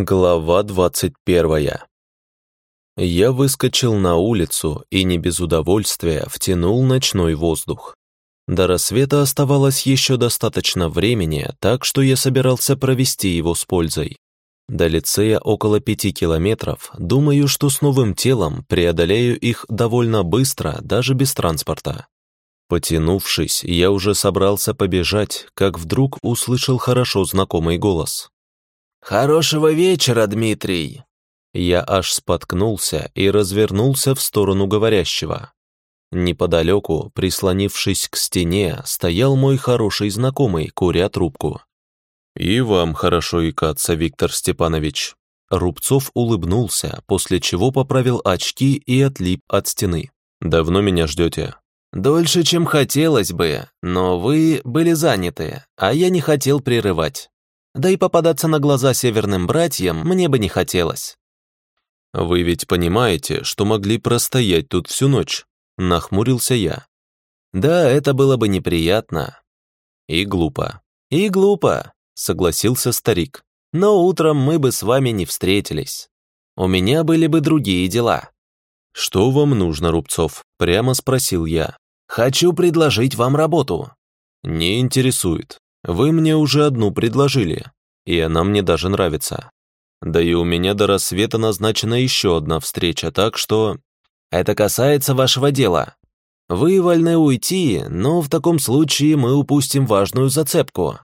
Глава двадцать первая. Я выскочил на улицу и не без удовольствия втянул ночной воздух. До рассвета оставалось еще достаточно времени, так что я собирался провести его с пользой. До лицея около пяти километров, думаю, что с новым телом преодолею их довольно быстро, даже без транспорта. Потянувшись, я уже собрался побежать, как вдруг услышал хорошо знакомый голос. «Хорошего вечера, Дмитрий!» Я аж споткнулся и развернулся в сторону говорящего. Неподалеку, прислонившись к стене, стоял мой хороший знакомый, куря трубку. «И вам хорошо икаться, Виктор Степанович». Рубцов улыбнулся, после чего поправил очки и отлип от стены. «Давно меня ждете?» «Дольше, чем хотелось бы, но вы были заняты, а я не хотел прерывать. Да и попадаться на глаза северным братьям мне бы не хотелось». «Вы ведь понимаете, что могли простоять тут всю ночь?» Нахмурился я. Да, это было бы неприятно. И глупо. И глупо, согласился старик. Но утром мы бы с вами не встретились. У меня были бы другие дела. Что вам нужно, Рубцов? Прямо спросил я. Хочу предложить вам работу. Не интересует. Вы мне уже одну предложили, и она мне даже нравится. Да и у меня до рассвета назначена еще одна встреча, так что это касается вашего дела. Вы вольны уйти, но в таком случае мы упустим важную зацепку.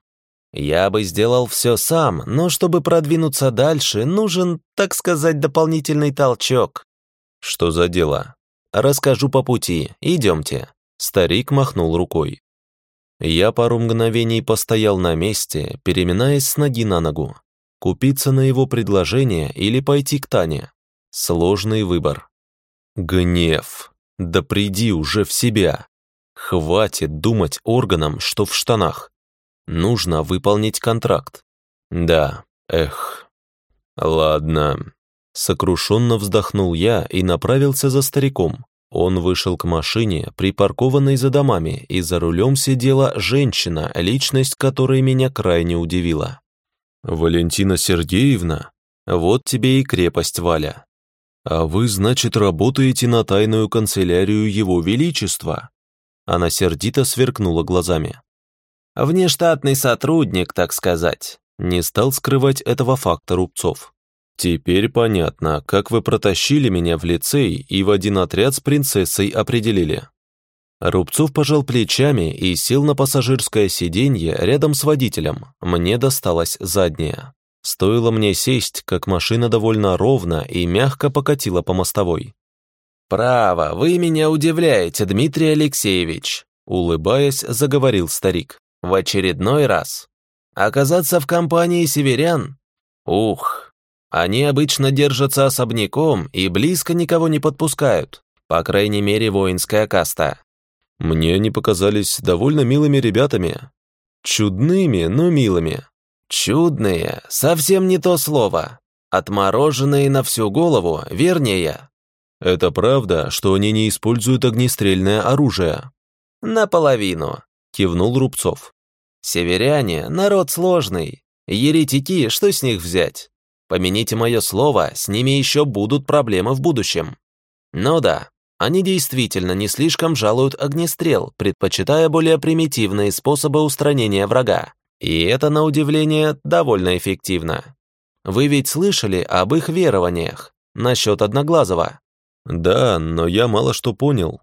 Я бы сделал все сам, но чтобы продвинуться дальше, нужен, так сказать, дополнительный толчок. Что за дело? Расскажу по пути, идемте. Старик махнул рукой. Я пару мгновений постоял на месте, переминаясь с ноги на ногу. Купиться на его предложение или пойти к Тане? Сложный выбор. Гнев. Да приди уже в себя. Хватит думать органам, что в штанах. Нужно выполнить контракт. Да, эх. Ладно. Сокрушенно вздохнул я и направился за стариком. Он вышел к машине, припаркованной за домами, и за рулем сидела женщина, личность которой меня крайне удивила. «Валентина Сергеевна, вот тебе и крепость, Валя. «А вы, значит, работаете на тайную канцелярию Его Величества?» Она сердито сверкнула глазами. «Внештатный сотрудник, так сказать», не стал скрывать этого факта Рубцов. «Теперь понятно, как вы протащили меня в лицей и в один отряд с принцессой определили». Рубцов пожал плечами и сел на пассажирское сиденье рядом с водителем. Мне досталось заднее. Стоило мне сесть, как машина довольно ровно и мягко покатила по мостовой. «Право, вы меня удивляете, Дмитрий Алексеевич», улыбаясь, заговорил старик. «В очередной раз. Оказаться в компании северян? Ух, они обычно держатся особняком и близко никого не подпускают, по крайней мере, воинская каста». «Мне они показались довольно милыми ребятами. Чудными, но милыми. Чудные, совсем не то слово. Отмороженные на всю голову, вернее. Это правда, что они не используют огнестрельное оружие? Наполовину, кивнул Рубцов. Северяне — народ сложный. Еретики, что с них взять? Помяните мое слово, с ними еще будут проблемы в будущем. Ну да, они действительно не слишком жалуют огнестрел, предпочитая более примитивные способы устранения врага. И это, на удивление, довольно эффективно. Вы ведь слышали об их верованиях насчет Одноглазого? Да, но я мало что понял.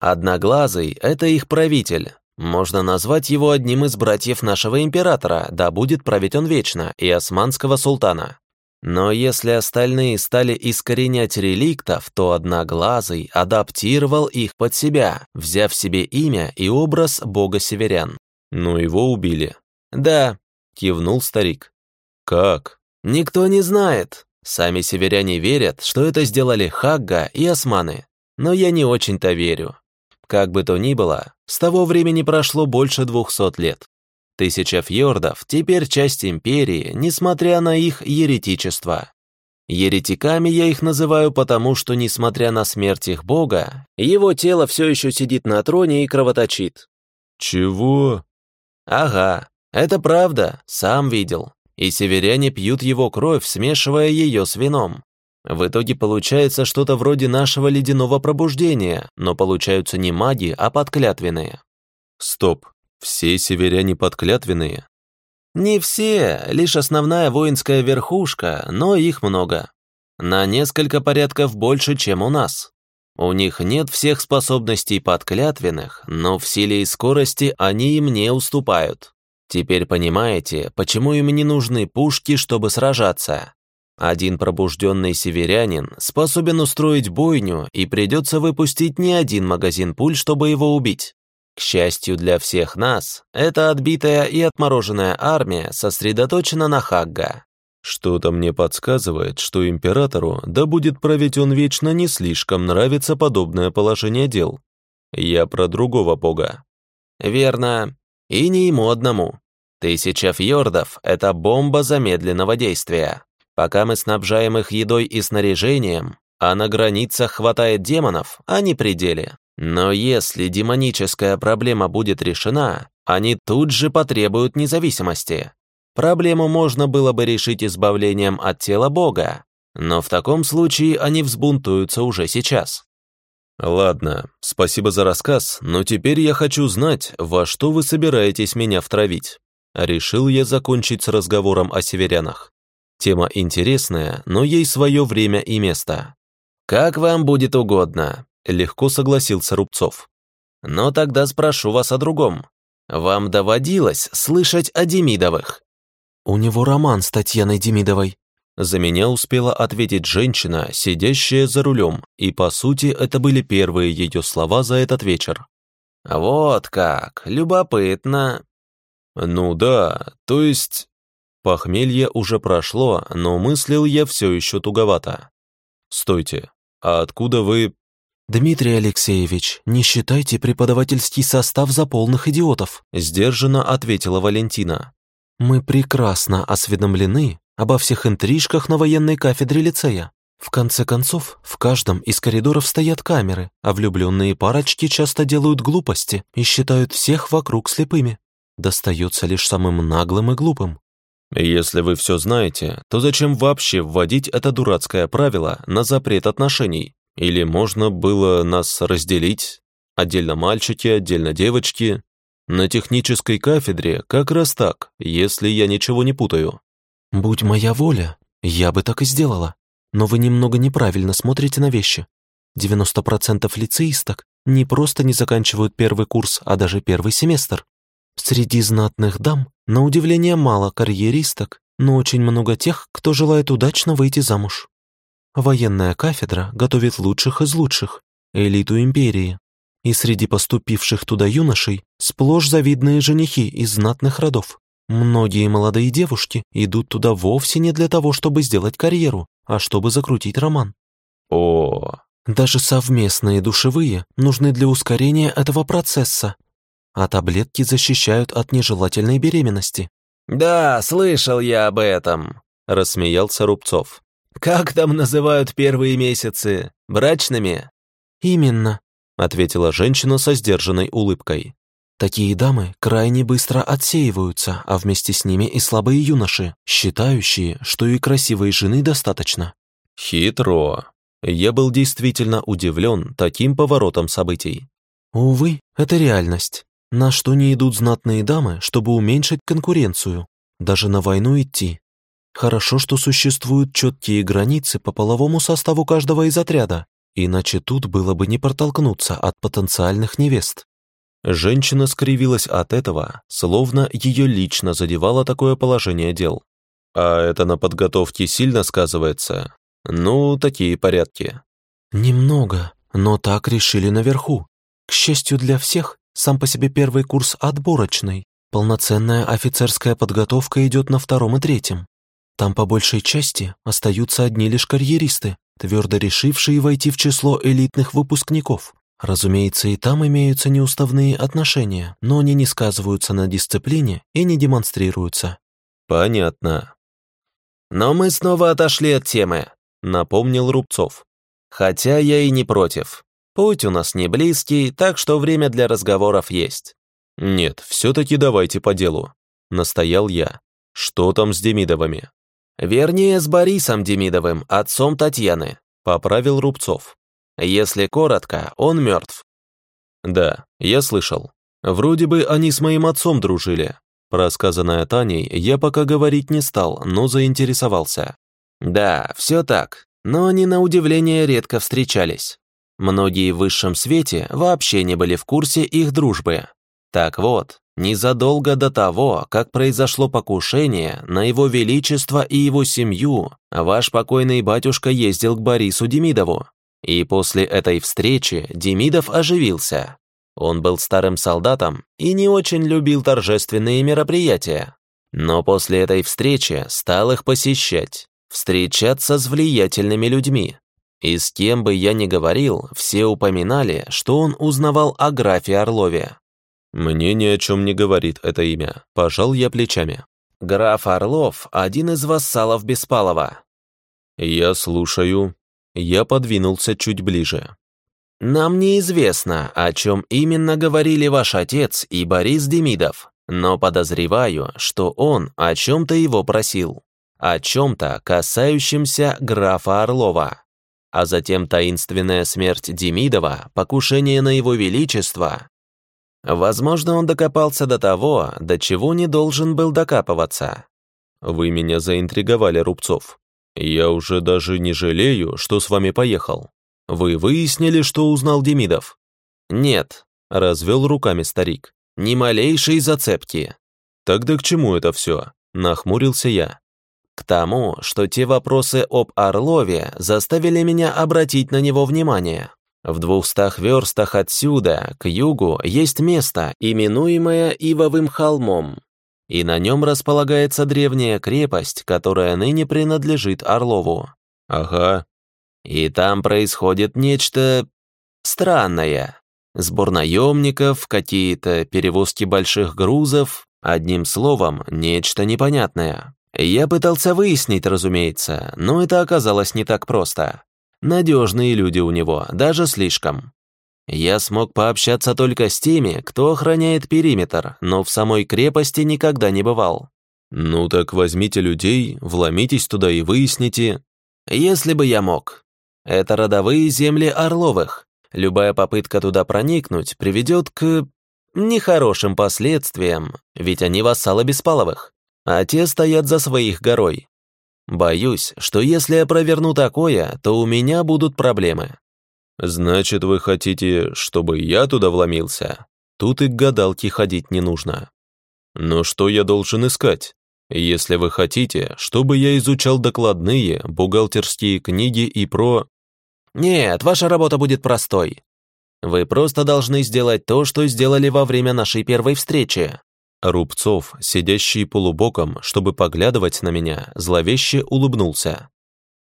Одноглазый — это их правитель. Можно назвать его одним из братьев нашего императора, да будет править он вечно, и османского султана. Но если остальные стали искоренять реликтов, то Одноглазый адаптировал их под себя, взяв себе имя и образ бога северян. Но его убили. «Да», — кивнул старик. «Как?» «Никто не знает. Сами северяне верят, что это сделали Хагга и османы. Но я не очень-то верю. Как бы то ни было, с того времени прошло больше двухсот лет. Тысяча фьордов теперь часть империи, несмотря на их еретичество. Еретиками я их называю потому, что, несмотря на смерть их бога, его тело все еще сидит на троне и кровоточит. «Чего?» «Ага, «Это правда, сам видел. и северяне пьют его кровь, смешивая ее с вином. В итоге получается что-то вроде нашего ледяного пробуждения, но получаются не маги, а подклятвенные. Стоп, все северяне подклятвенные? Не все, лишь основная воинская верхушка, но их много. На несколько порядков больше, чем у нас. У них нет всех способностей подклятвенных, но в силе и скорости они им не уступают. Теперь понимаете, почему им не нужны пушки, чтобы сражаться. Один пробужденный северянин способен устроить бойню, и придется выпустить не один магазин пуль, чтобы его убить. К счастью для всех нас, эта отбитая и отмороженная армия сосредоточена на Хагга. Что-то мне подсказывает, что императору, да будет править он вечно, не слишком нравится подобное положение дел. Я про другого бога. Верно. И не ему одному. Тысяча фьордов — это бомба замедленного действия. Пока мы снабжаем их едой и снаряжением, а на границах хватает демонов, они пределе. Но если демоническая проблема будет решена, они тут же потребуют независимости. Проблему можно было бы решить избавлением от тела Бога, но в таком случае они взбунтуются уже сейчас. Ладно, спасибо за рассказ, но теперь я хочу знать, во что вы собираетесь меня втравить. Решил я закончить с разговором о северянах. Тема интересная, но ей свое время и место. «Как вам будет угодно», — легко согласился Рубцов. «Но тогда спрошу вас о другом. Вам доводилось слышать о Демидовых?» «У него роман с Татьяной Демидовой», за меня успела ответить женщина, сидящая за рулем, и, по сути, это были первые ее слова за этот вечер. «Вот как, любопытно». «Ну да, то есть...» Похмелье уже прошло, но мыслил я все еще туговато. «Стойте, а откуда вы...» «Дмитрий Алексеевич, не считайте преподавательский состав за полных идиотов», сдержанно ответила Валентина. «Мы прекрасно осведомлены обо всех интрижках на военной кафедре лицея. В конце концов, в каждом из коридоров стоят камеры, а влюбленные парочки часто делают глупости и считают всех вокруг слепыми. Достается лишь самым наглым и глупым. Если вы все знаете, то зачем вообще вводить это дурацкое правило на запрет отношений? Или можно было нас разделить? Отдельно мальчики, отдельно девочки? На технической кафедре как раз так, если я ничего не путаю. Будь моя воля, я бы так и сделала. Но вы немного неправильно смотрите на вещи. 90% лицеисток не просто не заканчивают первый курс, а даже первый семестр. Среди знатных дам, на удивление, мало карьеристок, но очень много тех, кто желает удачно выйти замуж. Военная кафедра готовит лучших из лучших, элиту империи. И среди поступивших туда юношей сплошь завидные женихи из знатных родов. Многие молодые девушки идут туда вовсе не для того, чтобы сделать карьеру, а чтобы закрутить роман. О, даже совместные душевые нужны для ускорения этого процесса, а таблетки защищают от нежелательной беременности. «Да, слышал я об этом», — рассмеялся Рубцов. «Как там называют первые месяцы? Брачными?» «Именно», — ответила женщина со сдержанной улыбкой. «Такие дамы крайне быстро отсеиваются, а вместе с ними и слабые юноши, считающие, что и красивой жены достаточно». «Хитро», я был действительно удивлен таким поворотом событий. Увы, это реальность. На что не идут знатные дамы, чтобы уменьшить конкуренцию, даже на войну идти. Хорошо, что существуют четкие границы по половому составу каждого из отряда, иначе тут было бы не протолкнуться от потенциальных невест. Женщина скривилась от этого, словно ее лично задевало такое положение дел. А это на подготовке сильно сказывается? Ну, такие порядки. Немного, но так решили наверху. К счастью для всех, сам по себе первый курс отборочный. Полноценная офицерская подготовка идет на втором и третьем. Там по большей части остаются одни лишь карьеристы, твердо решившие войти в число элитных выпускников. Разумеется, и там имеются неуставные отношения, но они не сказываются на дисциплине и не демонстрируются. Понятно. Но мы снова отошли от темы, напомнил Рубцов. Хотя я и не против. Путь у нас не близкий, так что время для разговоров есть. Нет, все-таки давайте по делу. Настоял я. Что там с Демидовыми? Вернее, с Борисом Демидовым, отцом Татьяны, поправил Рубцов. Если коротко, он мертв. Да, я слышал. Вроде бы они с моим отцом дружили. Про сказанное Таней я пока говорить не стал, но заинтересовался. Да, все так, но они на удивление редко встречались. Многие в высшем свете вообще не были в курсе их дружбы. Так вот, незадолго до того, как произошло покушение на его величество и его семью, ваш покойный батюшка ездил к Борису Демидову. И после этой встречи Демидов оживился. Он был старым солдатом и не очень любил торжественные мероприятия. Но после этой встречи стал их посещать, встречаться с влиятельными людьми, и с кем бы я ни говорил, все упоминали, что он узнавал о графе Орлове. Мне ни о чем не говорит это имя, пожал я плечами. Граф Орлов – один из вассалов Беспалова. Я слушаю. Я подвинулся чуть ближе. Нам неизвестно, о чем именно говорили ваш отец и Борис Демидов, но подозреваю, что он о чем-то его просил, о чем-то касающемся графа Орлова а затем таинственная смерть Демидова, покушение на его величество. Возможно, он докопался до того, до чего не должен был докапываться. Вы меня заинтриговали, Рубцов. Я уже даже не жалею, что с вами поехал. Вы выяснили, что узнал Демидов? Нет, развел руками старик. Ни малейшей зацепки. Тогда к чему это все? Нахмурился я. К тому, что те вопросы об Орлове заставили меня обратить на него внимание. В двухстах верстах отсюда, к югу, есть место, именуемое Ивовым холмом. И на нем располагается древняя крепость, которая ныне принадлежит Орлову. Ага. И там происходит нечто странное. Сбор наемников, какие-то перевозки больших грузов, одним словом, нечто непонятное. Я пытался выяснить, разумеется, но это оказалось не так просто. Надежные люди у него, даже слишком. Я смог пообщаться только с теми, кто охраняет периметр, но в самой крепости никогда не бывал. Ну так возьмите людей, вломитесь туда и выясните. Если бы я мог. Это родовые земли Орловых. Любая попытка туда проникнуть приведет к нехорошим последствиям, ведь они вассалы Беспаловых а те стоят за своих горой. Боюсь, что если я проверну такое, то у меня будут проблемы. Значит, вы хотите, чтобы я туда вломился? Тут и к гадалке ходить не нужно. Но что я должен искать? Если вы хотите, чтобы я изучал докладные, бухгалтерские книги и про... Нет, ваша работа будет простой. Вы просто должны сделать то, что сделали во время нашей первой встречи. Рубцов, сидящий полубоком, чтобы поглядывать на меня, зловеще улыбнулся.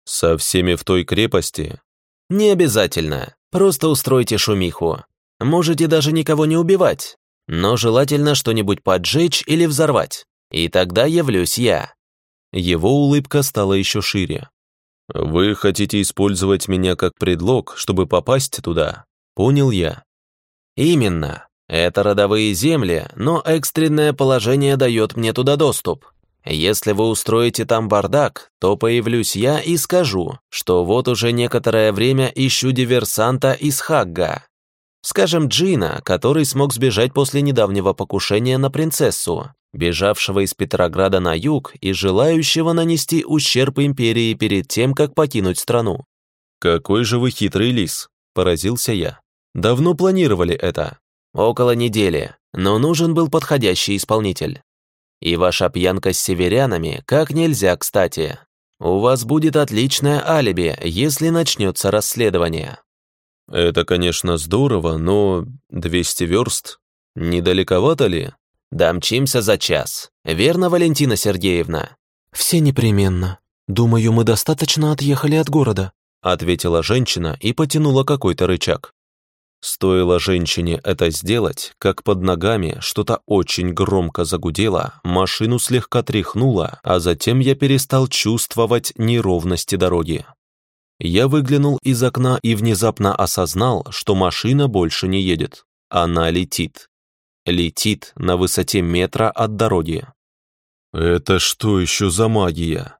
«Со всеми в той крепости?» «Не обязательно. Просто устройте шумиху. Можете даже никого не убивать, но желательно что-нибудь поджечь или взорвать. И тогда явлюсь я». Его улыбка стала еще шире. «Вы хотите использовать меня как предлог, чтобы попасть туда?» Понял я. «Именно. Это родовые земли, но экстренное положение дает мне туда доступ. Если вы устроите там бардак, то появлюсь я и скажу, что вот уже некоторое время ищу диверсанта из Хагга. Скажем, Джина, который смог сбежать после недавнего покушения на принцессу, бежавшего из Петрограда на юг и желающего нанести ущерб империи перед тем, как покинуть страну. «Какой же вы хитрый лис!» – поразился я. «Давно планировали это?» Около недели, но нужен был подходящий исполнитель. И ваша пьянка с северянами как нельзя кстати. У вас будет отличное алиби, если начнется расследование. Это, конечно, здорово, но 200 верст? Недалековато ли? Домчимся за час. Верно, Валентина Сергеевна? Все непременно. Думаю, мы достаточно отъехали от города. Ответила женщина и потянула какой-то рычаг. Стоило женщине это сделать, как под ногами что-то очень громко загудело, машину слегка тряхнуло, а затем я перестал чувствовать неровности дороги. Я выглянул из окна и внезапно осознал, что машина больше не едет. Она летит. Летит на высоте метра от дороги. Это что еще за магия?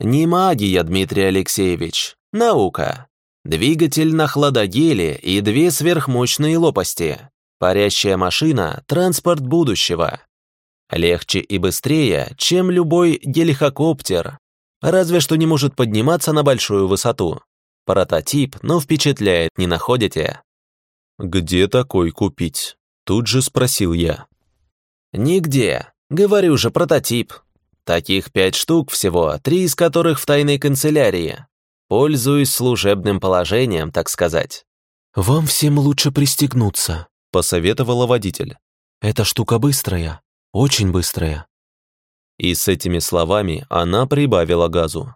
Не магия, Дмитрий Алексеевич, наука. Двигатель на хладогеле и две сверхмощные лопасти. Парящая машина – транспорт будущего. Легче и быстрее, чем любой гелихокоптер, разве что не может подниматься на большую высоту. Прототип, но впечатляет, не находите? «Где такой купить?» Тут же спросил я. «Нигде. Говорю же, прототип. Таких пять штук всего, три из которых в тайной канцелярии. Пользуюсь служебным положением, так сказать». «Вам всем лучше пристегнуться», — посоветовала водитель. «Эта штука быстрая, очень быстрая». И с этими словами она прибавила газу.